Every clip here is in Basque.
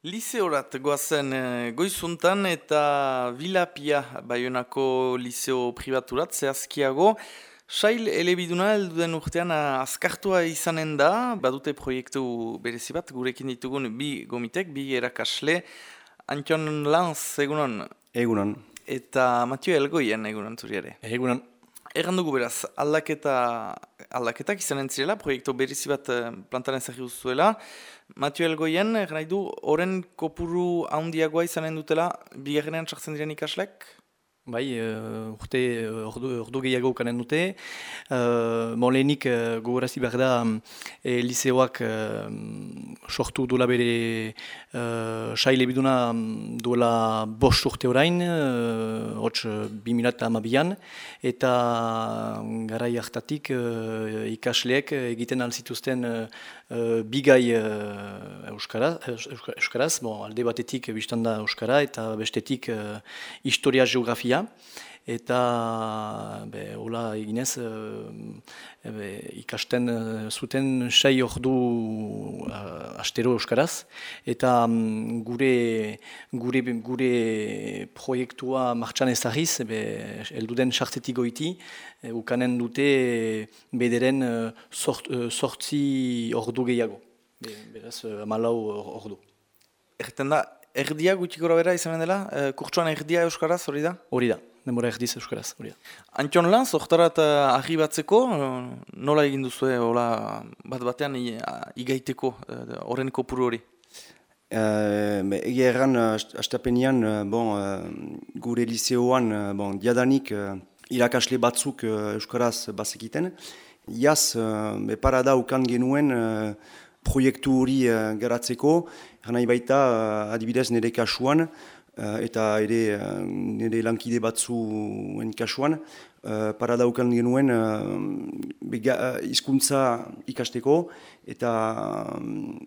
Liseorat goazen e, goizuntan eta Vilapia Bayonako liseo privaturat zehazkiago. Sail elebiduna elduden urtean azkartua izanen da, badute proiektu berezi bat, gurekin ditugun bi gomitek, bi erakasle. Antion Lanz, egunon? Egunon. Eta Matio Elgoien, egunon zuriare? Egunon. Egan dugu beraz, aldaketa, aldaketak izan entzirela, proiektu berezi bat eh, plantaren zahir zuela. Matio Elgoien, egan nahi du, oren kopuru handiagoa izanen dutela, bigarrenean txartzen diren ikaslek? Bai, uh, urte uh, ordu, gehiago kanen dute. Uh, bon, lehenik uh, gogorazi behar da e, liseoak uh, sortu duela bere uh, saile biduna duela bost urte orain, uh, hots amabian, eta garai hartatik uh, ikasleek egiten alzituzten uh, bigai uh, euskara, euskaraz, bon, alde batetik biztanda euskara eta bestetik uh, historia geografia. Eta be, hola eginez e, ikasten eh, zuten sei ordu uh, astero euskaraz. Eta um, gure, gure, gure proiektua martxan ezagiz elduden sartzetik goiti e, ukanen dute bederen uh, sortzi ordu gehiago be, beraz uh, malau ordu Erten da, erdia gutxi gora bera izanen dela? E, kurtsuan erdia euskaraz hori da? Hori da, demora erdiz euskaraz hori da. Antion lan, zohtarat ahi batzeko, nola egin duzu hola bat batean igaiteko horren kopuru hori? Uh, Ege erran, astapenian, bon, gure liseoan, bon, diadanik uh, irakasle batzuk uh, euskaraz bazekiten. Iaz, uh, parada ukan genuen proiektu hori uh, garatzeko, nahi baita uh, adibidez nire kasuan, uh, eta ere uh, nire lankide batzuen kasuan, uh, para daukan genuen uh, izkuntza ikasteko eta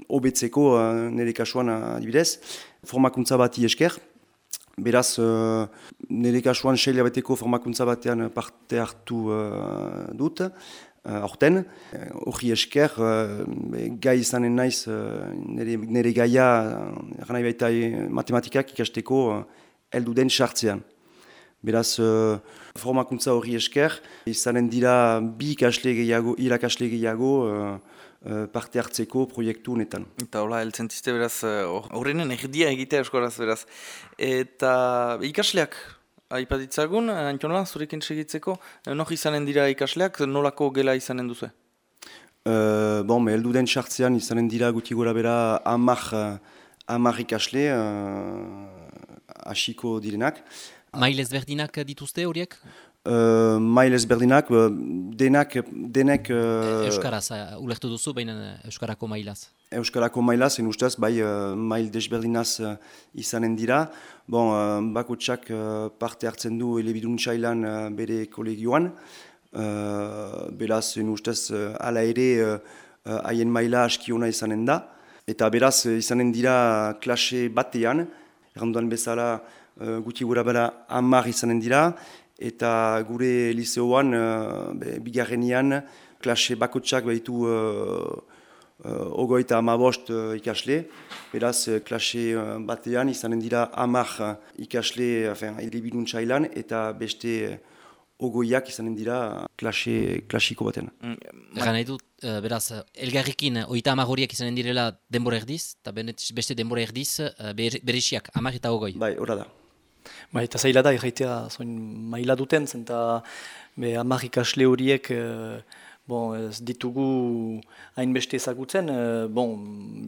hobetzeko uh, nire kasuan adibidez, formakuntza bati esker, Beraz, uh, nire kasuan seila beteko formakuntza batean parte hartu uh, dut, aurten. Uh, Horri esker, uh, gai izanen naiz, uh, nire, nire gaia, uh, baita matematikak ikasteko uh, eldu den sartzean. Beraz, uh, formakuntza horri esker, izanen dira bi ikasle gehiago, irakasle gehiago, uh, parte hartzeko proiektu honetan. Eta hola, eltzen beraz, horrenen uh, erdia egitea eskoraz beraz. Eta ikasleak, Aipatitzagun, Antxonola, zurekin segitzeko, nok izanen dira ikasleak, nolako gela izanen duzu? Uh, bon, me heldu den sartzean izanen dira guti gora bera amak, amak ikasle, uh, asiko direnak. Mailez berdinak dituzte horiek? Uh, mailez berdinak, denak, denek... Uh, Euskaraz, uh, ulertu duzu, baina Euskarako mailaz? Euskarako mailaz, en ustez, bai, uh, mail desberdinaz uh, izanen dira. Bon, uh, bako txak uh, parte hartzen du elebidun txailan uh, bere kolegioan. Uh, beraz, en ustez, uh, ala ere haien uh, maila askiona izanen da. Eta beraz, izanen dira klase batean. Erranduan bezala, uh, guti gura bera amar izanen dira. Eta gure liseoan, uh, bigarrenian, klase bako txak behitu uh, ogoita amabost uh, ikasle, beraz uh, klase uh, batean izanen dira amak uh, ikasle edibidun txailan eta beste uh, ogoiak izanen dira klase klasiko batean. Mm, Egan nahi dut, uh, beraz, elgarrikin oita amak horiak izanen direla denbora erdiz, eta beste denbora erdiz uh, bereziak, amak eta ogoi. Bai, horra da. Bai, eta zaila da, irraitea, zoin maila duten, zenta amak ikasle horiek Bon, ez ditugu hainbeste ezagutzen, uh, bon,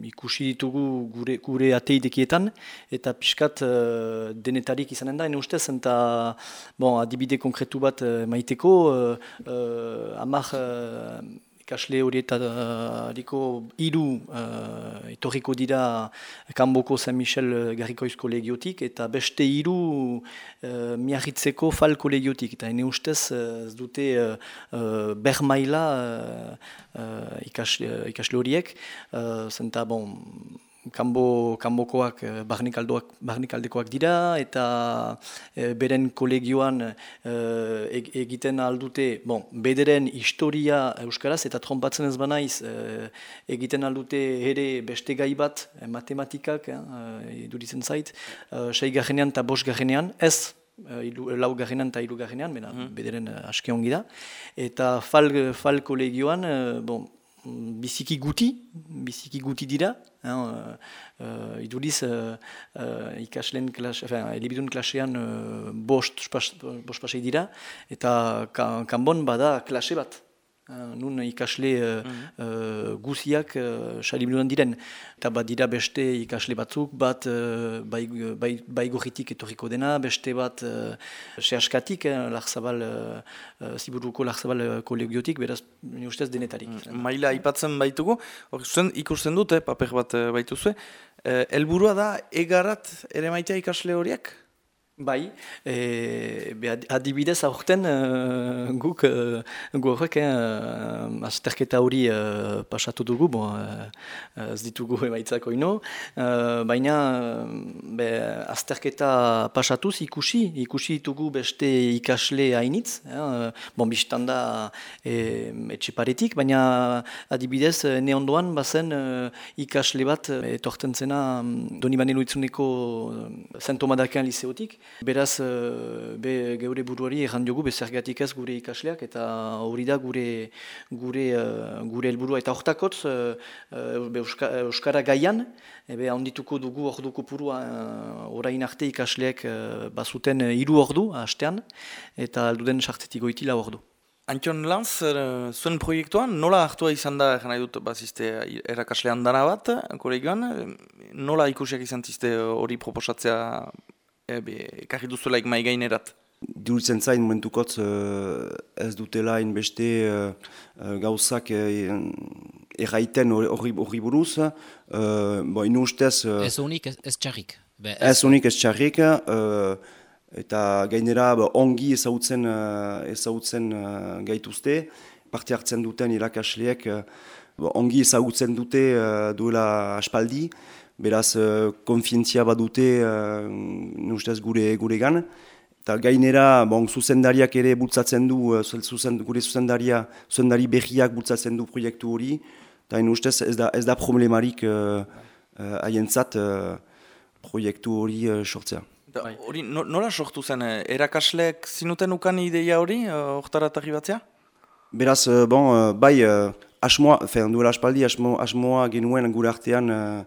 ikusi ditugu gure, gure ateidekietan, eta pixkat uh, denetarik izanen da, ene ustez, eta bon, adibide konkretu bat uh, maiteko, uh, uh, amak ikasle horietariko hiru uh, etorriko dira Kanboko San Michel Garrikoizko legiotik eta beste hiru uh, miarritzeko fal kolegiotik. Eta hene ustez ez dute uh, uh, bermaila uh, uh, ikasle, ikasle horiek. Uh, zenta, bon, kanbo, kanbokoak eh, barnikaldoak, barnikaldekoak dira eta e, beren kolegioan e, egiten aldute, bon, bederen historia euskaraz eta trompatzen ez banaiz e, egiten aldute ere beste gai bat matematikak e, iduritzen zait, e, sei gajenean eta bos gajenean, ez ilu, lau gajenean eta ilu gajenean, mm. bederen aske ongi da. Eta fal, fal kolegioan, bon, biziki guti, biziki guti dira. Hein, uh, uh, iduriz, uh, uh, ikasleen klas, enfin, elibidun klasean uh, bost, bost pasei dira, eta kanbon bada klase bat. Uh, nun ikasle uh, mm -hmm. uh, guziak uh, diren. Eta bat dira beste ikasle batzuk, bat uh, bai, bai, bai gorritik etorriko dena, beste bat uh, sehaskatik, eh, larzabal, uh, ziburuko larzabal uh, kolegiotik, beraz, ni ustez denetarik. Mm, maila aipatzen baitugu, hor ikusten dute, paper bat baituzue, uh, elburua da, egarat ere maitea ikasle horiek? Bai, e, adibidez aurten uh, guk uh, horrek uh, azterketa hori uh, pasatu dugu, bon, uh, ez ditugu emaitzako ino, uh, baina be, azterketa pasatuz ikusi, ikusi ditugu beste ikasle hainitz, eh, bon, biztan da e, etxeparetik, baina adibidez ne ondoan bazen uh, ikasle bat etorten zena doni banen uitzuneko zentomadakean liseotik, Beraz, eh, be, geure buruari erran diogu bezergatik ez gure ikasleak eta hori da gure gure uh, gure helburua eta hortakotz uh, Euskara gaian, ebe handituko dugu orduko purua uh, orain arte ikasleak uh, bazuten hiru ordu hastean eta alduden sartzetik goitila ordu. Antion Lanz, zuen proiektuan, nola hartua izan da, nahi dut, bazizte, erakaslean dana bat, kolegioan, nola ikusiak izan ziste hori proposatzea ekarri duzulaik mai gainerat. Duritzen zain momentukotz uh, ez dutela inbeste uh, uh, gauzak erraiten hori buruz. Bo, ustez, uh, ez unik ez, txarrik. Ez unik ez txarrik. Eta gainera ongi ezagutzen, ezagutzen uh, gaituzte. Parte hartzen duten irakasleek ongi ezagutzen dute duela aspaldi beraz uh, konfientzia bat dute uh, gure, gure gan. Eta gainera, bon, zuzendariak ere bultzatzen du, uh, zuzen, gure zuzendaria, zuzendari behiak bultzatzen du proiektu hori. Eta ustez ez da, ez da problemarik haientzat uh, uh, proiektu hori uh, sortzea. Hori, nola sortu zen, erakasleek zinuten ukan ideia hori, hortara uh, batzea? Beraz, bon, bai, uh, asmoa, fe, duela aspaldi, asmoa, asmoa genuen gure artean uh,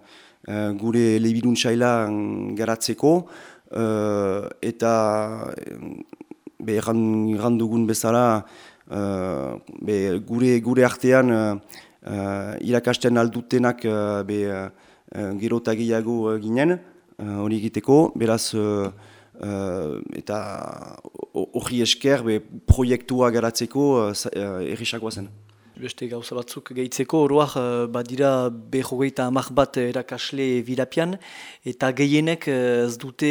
gure lebidun txaila garatzeko uh, eta be, erran dugun bezala be, gure, gure artean irakasten aldutenak be, gero eta gehiago ginen hori egiteko, beraz uh, eta hori esker be, proiektua garatzeko uh, errisakoa zen beste gauza batzuk gehitzeko, oroak uh, badira behogeita amak bat erakasle virapian, eta gehienek uh, ez dute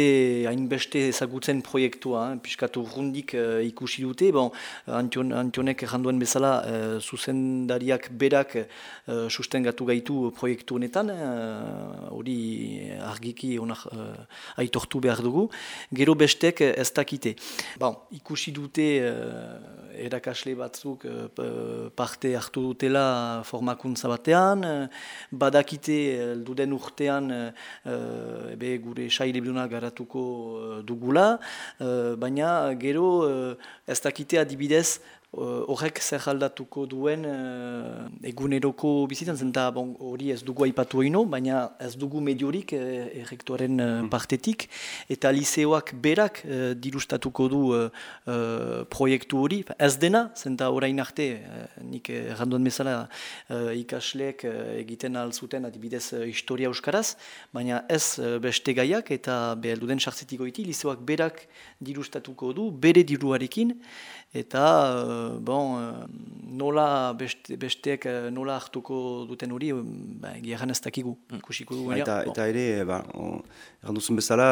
hainbeste ezagutzen proiektua, eh? piskatu rundik uh, ikusi dute, bon, Antion, Antionek erranduen bezala uh, zuzendariak berak uh, sustengatu gaitu proiektu honetan, hori uh, argiki onak uh, aitortu behar dugu, gero bestek ez dakite. Bon, ikusi dute uh, erakasle batzuk uh, parte hartu dutela formakuntza batean, badakite duden urtean uh, ebe gure saile biduna garatuko dugula, baina gero ez dakite adibidez horrek zer aldatuko duen uh, eguneroko bizitan zen da hori ez dugu aipatu ino, baina ez dugu mediorik uh, errektoaren uh, partetik. Eta liseoak berak uh, dirustatuko du uh, proiektu hori, ez dena, zen orain arte, uh, nik erranduan bezala ikasleek uh, egiten alzuten adibidez historia euskaraz, baina ez beste gaiak eta behar duden sartzetiko iti, liseoak berak dirustatuko du, bere diruarekin, eta bon, uh, nola beste, besteek uh, nola hartuko duten hori ba, gehan ez dakigu mm. ikusiko dugu eta, eta ere ba, erranduzun bezala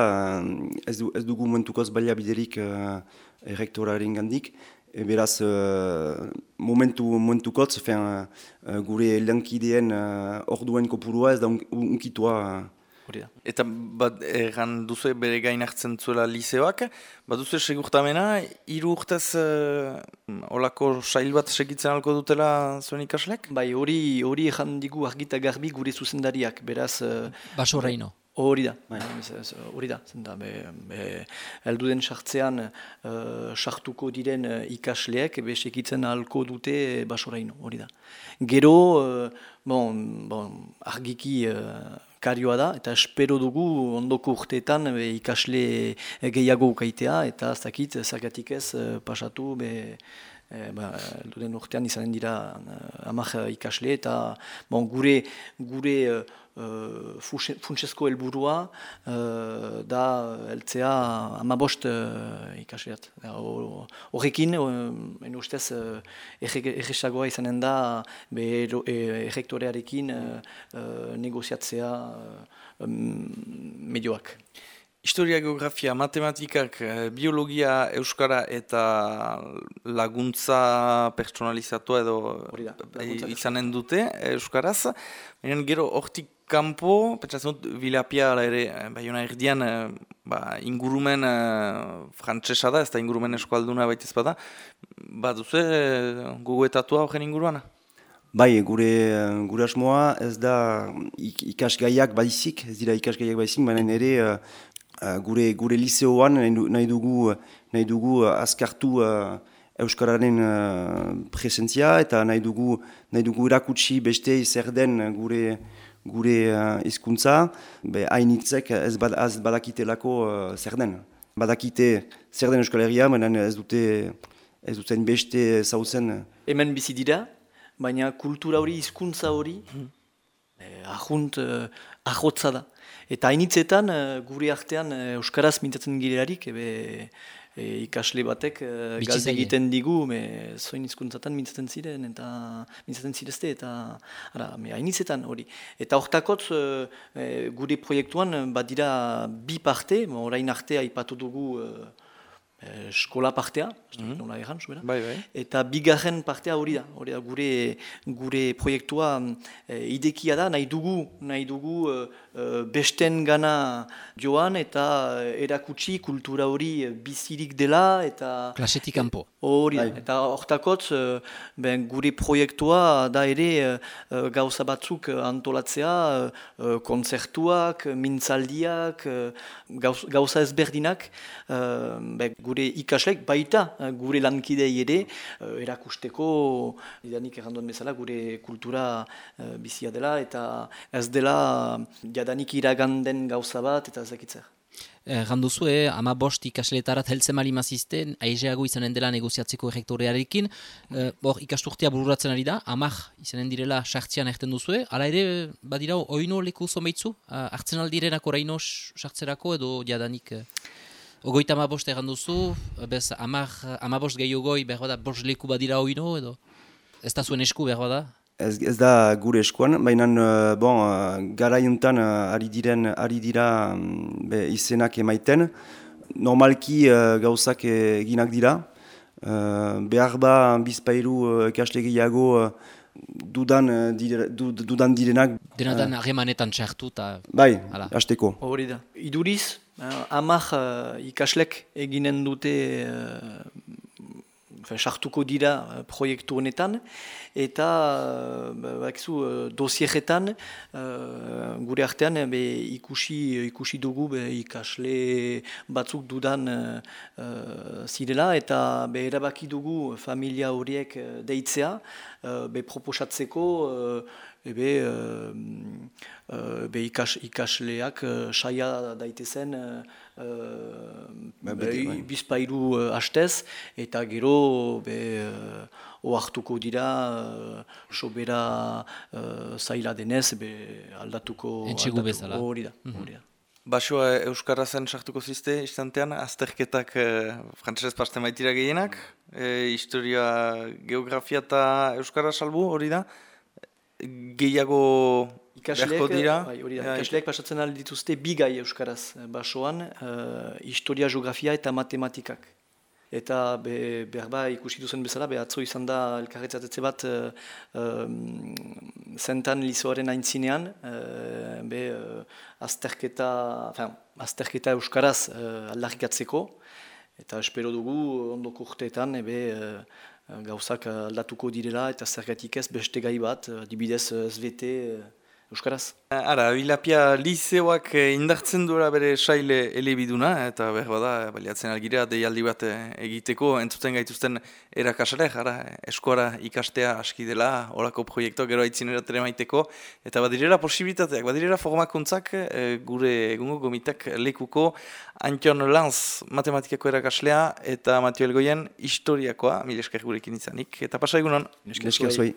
ez, du, ez dugu momentukoz biderik uh, errektoraren gandik E beraz, uh, momentu, momentukotz, fen, uh, gure lankideen uh, orduen kopurua ez da un, unkitua. Hori da. Eta bat egan duzu bere gain hartzen zuela liseoak, bat duzu segurtamena, hiru urtez uh, olako sail bat segitzen alko dutela zuen ikaslek? Bai, hori hori ejan digu argita garbi gure zuzendariak, beraz... Uh, Baso reino. Hori da, bai. hori da, zenta, be, be, elduden sartzean uh, sartuko diren uh, ikasleek, be, sekitzen ahalko dute basoraino, hori da. Gero, uh, bon, bon, argiki uh, karioa da, eta espero dugu ondoko urteetan be, ikasle gehiago ukaitea, eta zakit, zagatik ez pasatu, be, E, ba, elduden urtean izanen dira uh, amak ikasle eta bon, gure, gure uh, funtsezko helburua uh, da eltzea amabost uh, ikasleat. Horrekin, uh, ustez, uh, egesagoa izanen da errektorearekin uh, uh, negoziatzea uh, medioak. Historia, geografia, matematikak, biologia, euskara eta laguntza personalizatua edo izanen dute euskaraz. Baina gero hortik Kampo, pentsatzen dut, Vilapia ere, eh, baiona erdian, eh, ba, ingurumen uh, frantsesa da, ez da ingurumen eskualduna baitez bada, ba duzu gogoetatua horren inguruana? Bai, gure, gure asmoa ez da ikasgaiak baizik, ez dira ikasgaiak baizik, baina ere gure, gure liseoan nahi dugu, nahi dugu azkartu Euskararen uh, presentzia eta nahi dugu, nahi dugu erakutsi beste zer den gure, gure uh, izkuntza, hainitzek ez, bad, ez badakitelako uh, zer den. Badakite zer den Euskal Herria, baina ez dute ez duten beste zautzen. Hemen bizi dira, baina kultura hori, hizkuntza hori, mm. Eh, ahunt, eh, ahotza da. Eta hainitzetan gure artean Euskaraz mintatzen girearik, ebe, e, ikasle batek e, galde egiten digu, me, zoin izkuntzatan mintzaten ziren, eta mintzaten zirezte, eta ara, me, hainitzetan hori. Eta hortakotz e, gure proiektuan badira bi parte, orain artea ipatu dugu eskola partea, mm -hmm. nola egan, bai, bai. eta bigarren partea hori da, hori da gure, gure proiektua e, idekia da, nahi dugu, nahi dugu e, e besten gana joan eta erakutsi kultura hori bizirik dela eta... Klasetik kanpo. Hori da, bai. eta hortakotz ben, gure proiektua da ere gauza batzuk antolatzea, konzertuak, mintzaldiak, gauza ezberdinak, ben, gure ikaslek baita eh, gure lankidei ere uh, erakusteko jadanik erranduen bezala gure kultura uh, bizia dela eta ez dela jadanik iraganden gauza bat eta ezakitzer. Ganduzu, eh, ama bost ikasletarat heltzen mali mazizten, aizeago izanen dela negoziatzeko errektorearekin. Eh, bor, ikasturtea bururatzen ari da, amak izanen direla sartzean erten duzu, eh? ala ere, badira, oino leku zomeitzu, hartzen aldirenak oraino sartzerako edo jadanik... Eh? Ogoita ama bost egan duzu, bez, ama bost gehi ogoi, behar bada, bost leku badira oino, edo? Ez da zuen esku, behar bada? Ez, ez da gure eskuan, baina uh, bon, uh, gara juntan uh, ari, diren, ari dira um, be, izenak emaiten. Normalki uh, gauzak eginak dira. Uh, behar ba, bizpairu uh, ekaste gehiago uh, dudan, uh, dire, dudan direnak. Dena dan uh, txartu eta... Bai, hasteko. Hori da. Iduriz, Amak uh, ikaslek eginen dute uh, sartuko dira uh, proiektu honetan. Eta uh, uh, dosieretan uh, gure artean be, ikusi, ikusi dugu be, ikasle batzuk dudan uh, zirela. Eta be, erabaki dugu familia horiek deitzea uh, be, proposatzeko uh, uh, be ikas, ikasleak uh, saia daitezen uh, uh, bai. bizpairu hastez eta gero be oartuko dira sobera zaila denez be aldatuko Entxegu bezala. hori da, mm -hmm. Basoa Euskara zen sartuko zizte istantean, azterketak e, frantzesez paste maitira gehienak, e, historia, geografia eta Euskara salbu hori da, gehiago beharko dira. Bai, Ikasleek pasatzen aldi dituzte bi gai euskaraz basoan, uh, historia, geografia eta matematikak. eta be, behar ba ikusi duzen bezala, be atzo izan da elkarretzatetze bat uh, um, zentan lizoaren aintzinean, uh, be uh, azterketa, fin, azterketa euskaraz uh, aldarrikatzeko, eta espero dugu ondoko urteetan ebe uh, gauzak aldatuko direla eta zergatik ez beste gai bat, adibidez SVT uh, Euskaraz? Ara, Bilapia Lizeoak eh, indartzen duela bere saile elebiduna, eta behar bada, baliatzen algira, deialdi bat eh, egiteko, entzuten gaituzten erakasare, ara, eskora ikastea aski dela, orako proiektu gero haitzin eratere maiteko, eta badirera posibilitateak, badirera formakuntzak, eh, gure egungo gomitak lekuko, Antion Lanz matematikako erakaslea, eta Matio Elgoien historiakoa, mil esker gurekin izanik, eta pasa egunon. Esker zuei.